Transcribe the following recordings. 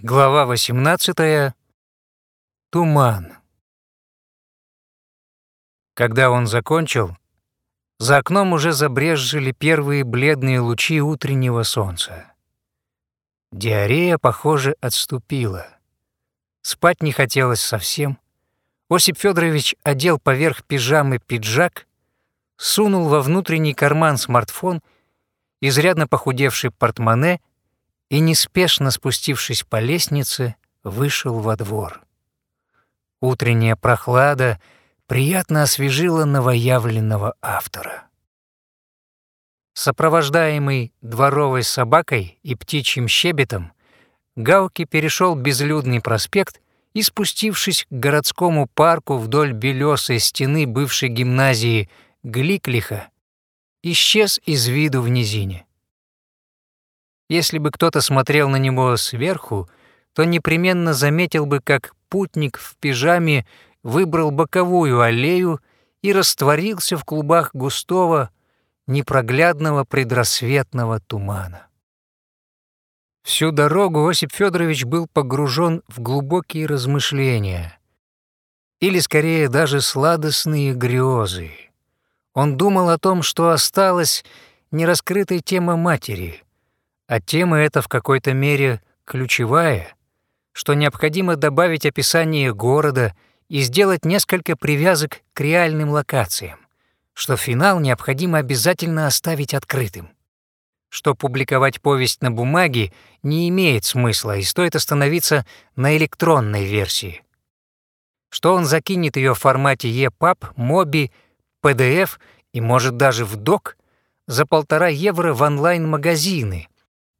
Глава 18. Туман. Когда он закончил, за окном уже забрезжили первые бледные лучи утреннего солнца. Диарея, похоже, отступила. Спать не хотелось совсем. Осип Федорович одел поверх пижамы пиджак, сунул во внутренний карман смартфон, изрядно похудевший портмоне и, неспешно спустившись по лестнице, вышел во двор. Утренняя прохлада приятно освежила новоявленного автора. Сопровождаемый дворовой собакой и птичьим щебетом, Гауки перешел безлюдный проспект и, спустившись к городскому парку вдоль белесой стены бывшей гимназии Гликлиха, исчез из виду в низине. Если бы кто-то смотрел на него сверху, то непременно заметил бы, как путник в пижаме выбрал боковую аллею и растворился в клубах густого, непроглядного предрассветного тумана. Всю дорогу Осип Федорович был погружен в глубокие размышления, или скорее даже сладостные грезы. Он думал о том, что осталась нераскрытой тема матери — а тема эта в какой-то мере ключевая, что необходимо добавить описание города и сделать несколько привязок к реальным локациям, что финал необходимо обязательно оставить открытым, что публиковать повесть на бумаге не имеет смысла и стоит остановиться на электронной версии, что он закинет ее в формате EPUB, MOBI, PDF и, может, даже в DOC за полтора евро в онлайн-магазины —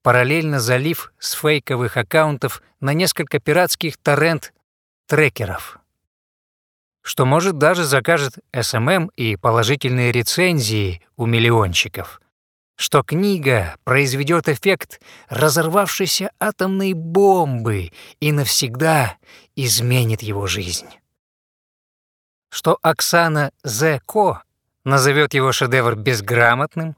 параллельно залив с фейковых аккаунтов на несколько пиратских торрент-трекеров, что, может, даже закажет SMM и положительные рецензии у миллионщиков, что книга произведет эффект разорвавшейся атомной бомбы и навсегда изменит его жизнь, что Оксана З.Ко назовет его шедевр безграмотным,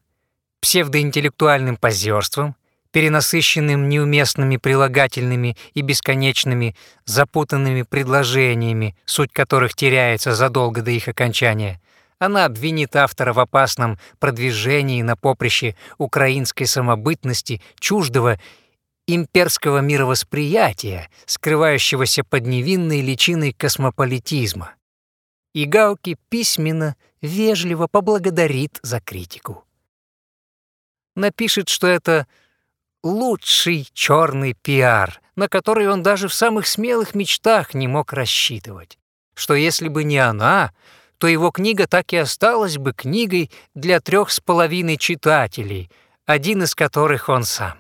псевдоинтеллектуальным позерством перенасыщенным неуместными прилагательными и бесконечными запутанными предложениями, суть которых теряется задолго до их окончания, она обвинит автора в опасном продвижении на поприще украинской самобытности чуждого имперского мировосприятия, скрывающегося под невинной личиной космополитизма. И Гауки письменно, вежливо поблагодарит за критику. Напишет, что это лучший черный пиар, на который он даже в самых смелых мечтах не мог рассчитывать. Что если бы не она, то его книга так и осталась бы книгой для трех с половиной читателей, один из которых он сам.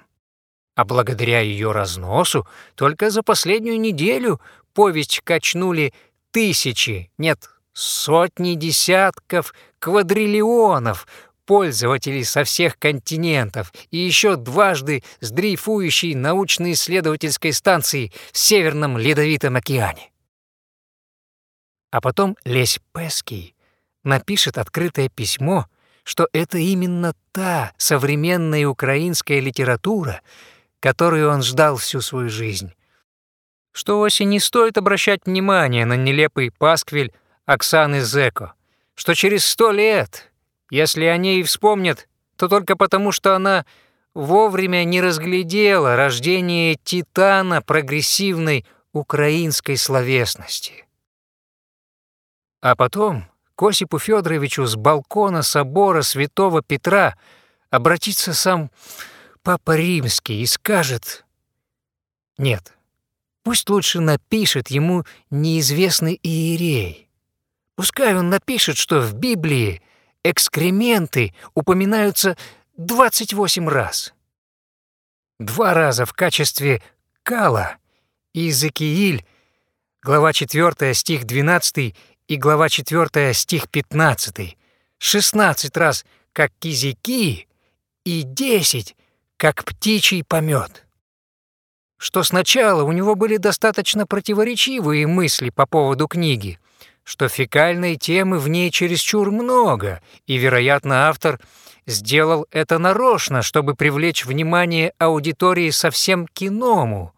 А благодаря ее разносу только за последнюю неделю повесть качнули тысячи, нет, сотни десятков, квадриллионов, пользователей со всех континентов и еще дважды с дрейфующей научно-исследовательской станции в Северном Ледовитом океане. А потом Лесь Пеский напишет открытое письмо, что это именно та современная украинская литература, которую он ждал всю свою жизнь. Что вовсе не стоит обращать внимание на нелепый пасквиль Оксаны Зеко, что через сто лет если они и вспомнят, то только потому, что она вовремя не разглядела рождение титана прогрессивной украинской словесности. А потом к Осипу Федоровичу с балкона собора святого Петра обратится сам Папа Римский и скажет «Нет, пусть лучше напишет ему неизвестный иерей. Пускай он напишет, что в Библии экскременты упоминаются 28 раз. Два раза в качестве кала Иезекииль, глава 4, стих 12 и глава 4, стих 15, 16 раз как кизики и 10 как птичий помет. Что сначала у него были достаточно противоречивые мысли по поводу книги, что фекальной темы в ней чересчур много, и, вероятно, автор сделал это нарочно, чтобы привлечь внимание аудитории совсем к иному.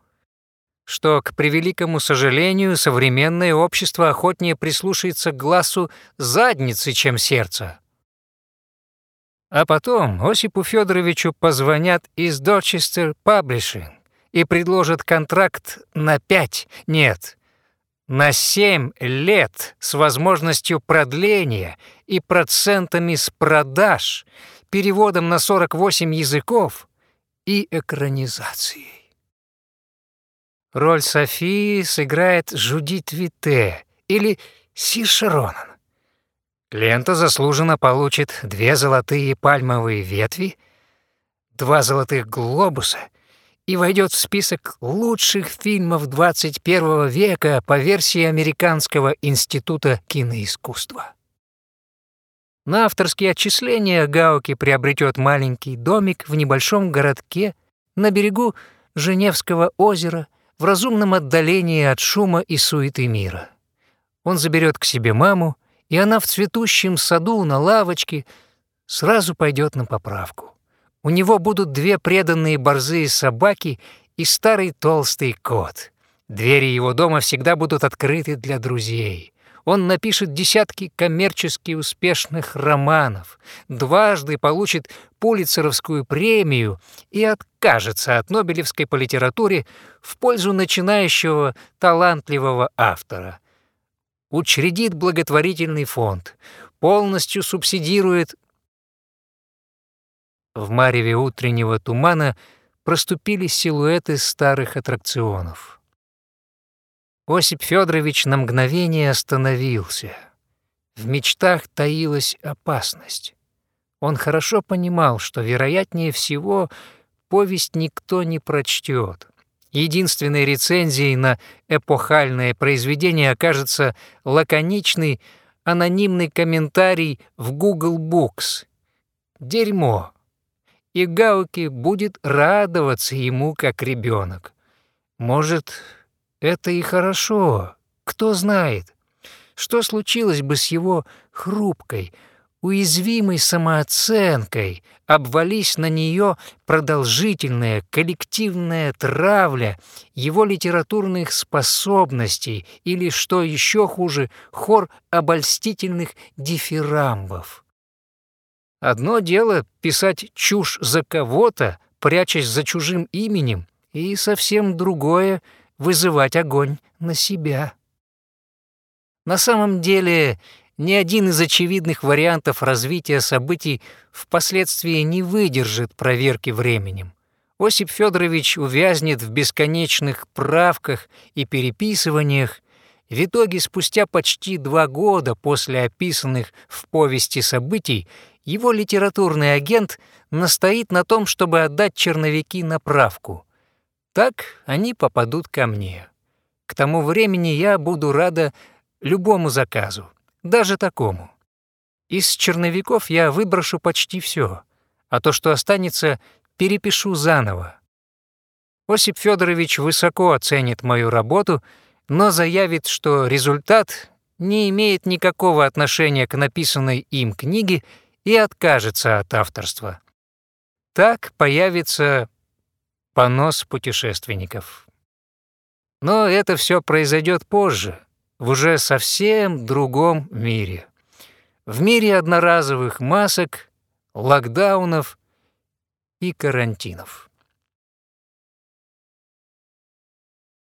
что, к превеликому сожалению, современное общество охотнее прислушается к глазу задницы, чем сердца. А потом Осипу Федоровичу позвонят из Дорчестер Паблишинг и предложат контракт на пять, нет, на семь лет с возможностью продления и процентами с продаж, переводом на 48 языков и экранизацией. Роль Софии сыграет Жудит Вите или Си Шаронан. Лента заслуженно получит две золотые пальмовые ветви, два золотых глобуса и войдет в список лучших фильмов 21 века по версии Американского института киноискусства. На авторские отчисления Гауки приобретет маленький домик в небольшом городке на берегу Женевского озера в разумном отдалении от шума и суеты мира. Он заберет к себе маму, и она в цветущем саду на лавочке сразу пойдет на поправку. У него будут две преданные борзые собаки и старый толстый кот. Двери его дома всегда будут открыты для друзей. Он напишет десятки коммерчески успешных романов, дважды получит Пулитцеровскую премию и откажется от Нобелевской по литературе в пользу начинающего талантливого автора учредит благотворительный фонд, полностью субсидирует... В мареве утреннего тумана проступили силуэты старых аттракционов. Осип Федорович на мгновение остановился. В мечтах таилась опасность. Он хорошо понимал, что, вероятнее всего, повесть никто не прочтет. Единственной рецензией на эпохальное произведение окажется лаконичный анонимный комментарий в Google Books. Дерьмо. И Гауки будет радоваться ему как ребенок. Может, это и хорошо, кто знает. Что случилось бы с его хрупкой, уязвимой самооценкой, обвались на нее продолжительная коллективная травля его литературных способностей или, что еще хуже, хор обольстительных дифирамбов. Одно дело писать чушь за кого-то, прячась за чужим именем, и совсем другое — вызывать огонь на себя. На самом деле ни один из очевидных вариантов развития событий впоследствии не выдержит проверки временем. Осип Федорович увязнет в бесконечных правках и переписываниях, в итоге спустя почти два года после описанных в повести событий его литературный агент настоит на том, чтобы отдать черновики на правку. Так они попадут ко мне. К тому времени я буду рада любому заказу даже такому. Из черновиков я выброшу почти все, а то, что останется, перепишу заново. Осип Федорович высоко оценит мою работу, но заявит, что результат не имеет никакого отношения к написанной им книге и откажется от авторства. Так появится понос путешественников. Но это все произойдет позже, в уже совсем другом мире. В мире одноразовых масок, локдаунов и карантинов.